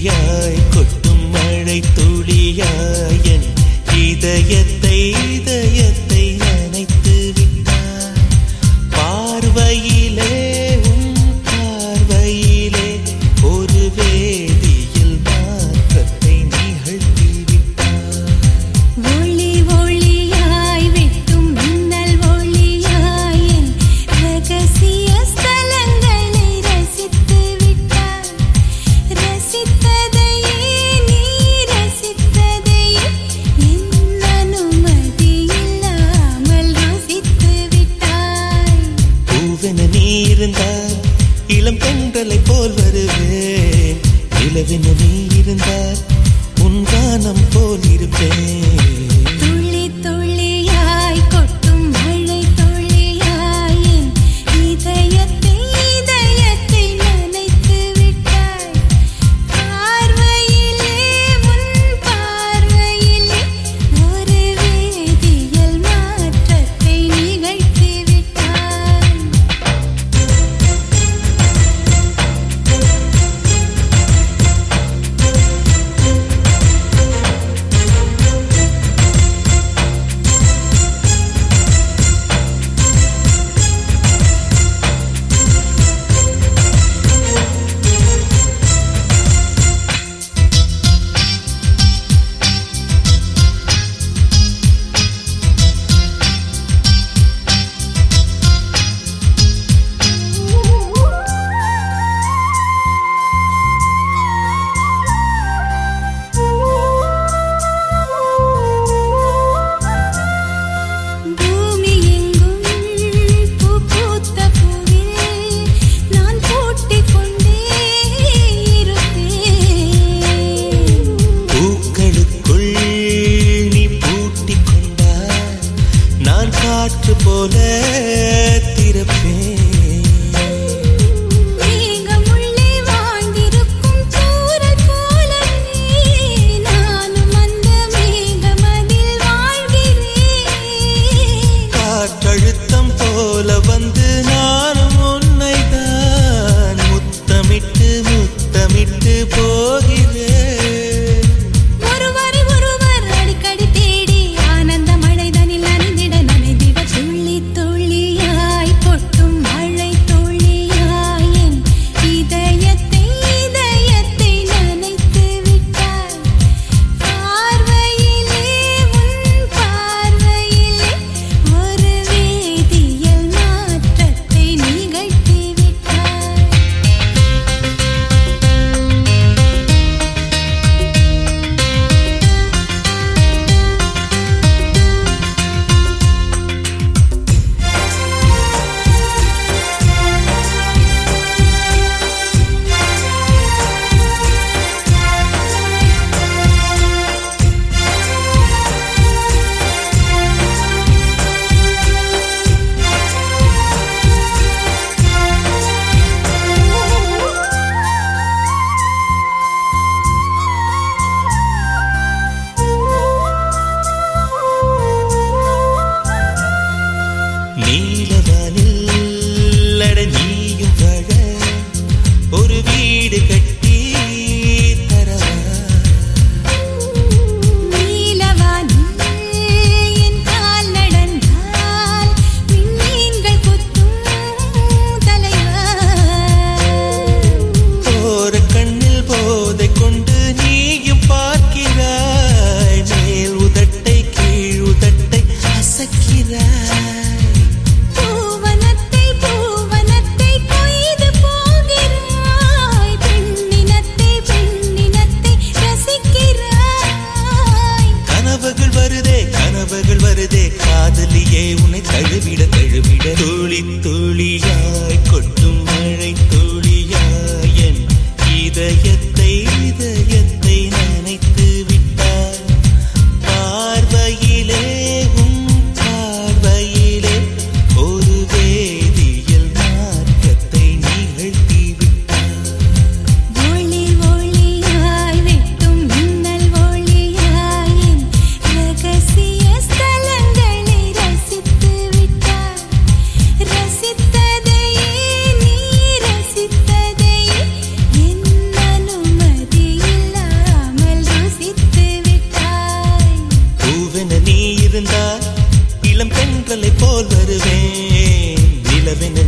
துளியாய் கொட்டும் மழை துளியாய் இதயத்தை இதயத்தை தென்றலை போல் வருவேன் நிலவின நீ இருந்தால் உன் கானம் போல் இருப்பேன் வருதே கனவுகள் வருதே காதலியே உன்னை தழுவிட தழுவிட. தோழி தோழியாய் கொட்டும் மழை தோழியாய் என் இதயத்தை போல் வருவேன் நிலவென நீ